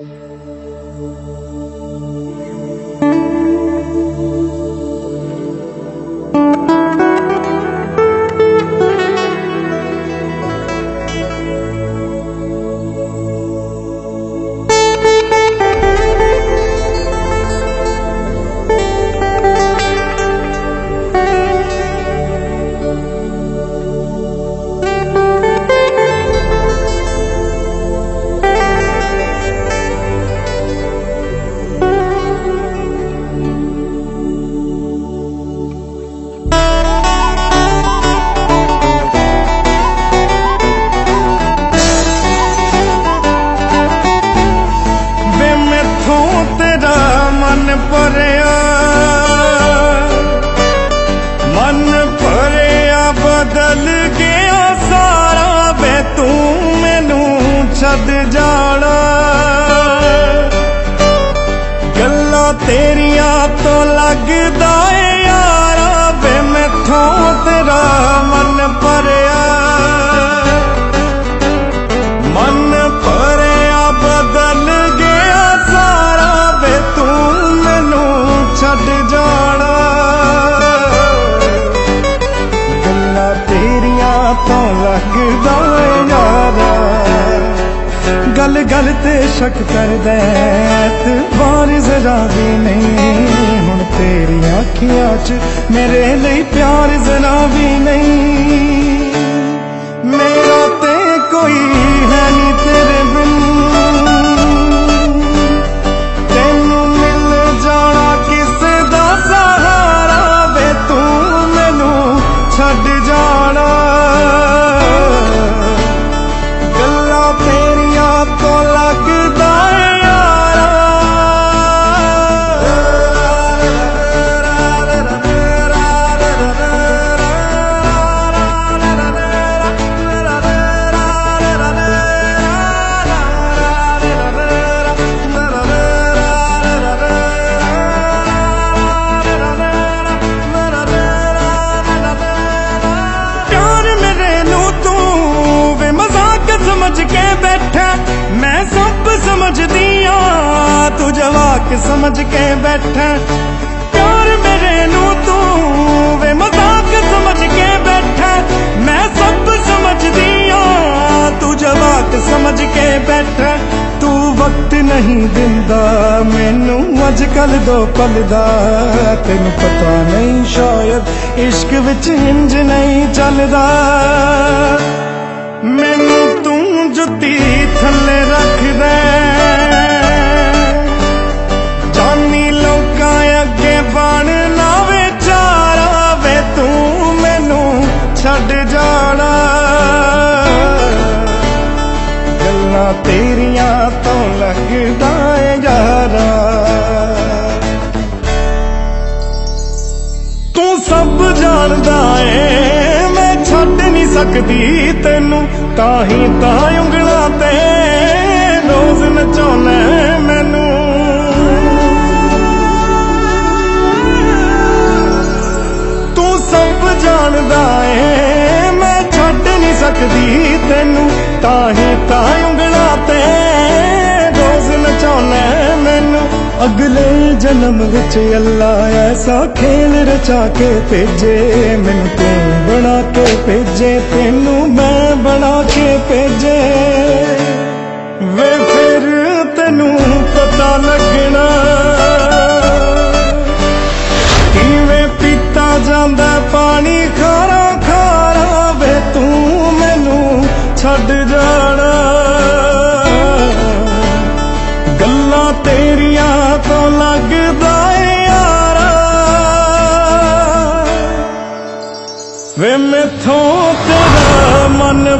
ਵੇ ਜਾਣਾ। ਗੱਲਾਂ ਤੇਰੀਆਂ ਤੋਂ ਲੱਗਦਾ ਏ ਗੱਲ ਗੱਲ ਤੇ ਸ਼ੱਕ ਕਰਦਾ ਤੇ ਜ਼ਰਾ ਵੀ ਨਹੀਂ। ਹੁਣ ਤੇਰੀਆਂ ਅੱਖੀਆਂ 'ਚ ਮੇਰੇ ਲਈ ਪਿਆਰ ਜ਼ਰਾ ਵੀ ਨਹੀਂ। ਕੇ ਬੈਠਾ ਪਿਆਰ ਮੇਰੇ ਨੂੰ ਤੂੰ ਵੇ ਮਜ਼ਾਕ ਸਮਝ ਕੇ ਬੈਠਾ ਮੈਂ ਸਭ ਸਮਝਦੀ ਆ ਤੂੰ ਜਵਾਕ ਸਮਝ ਕੇ ਬੈਠਾ ਤੂੰ ਵਕਤ ਨਹੀਂ ਦਿੰਦਾ, ਮੈਨੂੰ ਅੱਜ ਕੱਲ ਦੋ ਪਲ ਦਾ ਤੈਨੂੰ ਪਤਾ ਨਹੀਂ ਸ਼ਾਇਦ ਇਸ਼ਕ ਵਿੱਚ ਇੰਜ ਨਹੀਂ ਚੱਲਦਾ। ਮੈਨੂੰ ਤੂੰ ਜੁੱਤੀ ਥੱਲੇ ਰੱਖਦਾ ਜਾਨੀ ਜਾਣਾ। ਗੱਲਾਂ ਤੇਰੀਆਂ ਤੋਂ ਲੱਗਦਾ ਏ ਯਾਰਾ। ਤੂੰ ਸਭ ਜਾਣਦਾ ਏ, ਮੈਂ ਛੱਡ ਨਹੀਂ ਸਕਦੀ ਤੈਨੂੰ, ਤਾਂ ਹੀ ਤਾਂ ਉਂਗਲਾਂ ਸਕਦੀ ਤੈਨੂੰ ਤਾਂ ਹੀ ਤਾਂ ਉਂਗਲਾਂ ਤੇ ਰੋਜ਼ ਨਚਾਉਣਾ ਮੈਨੂੰ। ਅਗਲੇ ਜਨਮ ਵਿੱਚ ਅੱਲਾ ਐਸਾ ਖੇਲ ਰਚਾ ਕੇ ਭੇਜੇ, ਮੈਨੂੰ ਤੂੰ ਬਣਾ ਕੇ ਭੇਜੇ, ਤੈਨੂੰ ਮੈਂ ਬਣਾ ਕੇ ਭੇਜੇ। ਛੱਡ ਜਾਣਾ। ਗੱਲਾਂ ਤੇਰੀਆਂ ਤੋਂ ਲੱਗਦਾ ਏ ਯਾਰਾ। ਵੇ ਮੈਥੋਂ ਤੇਰਾ ਮਨ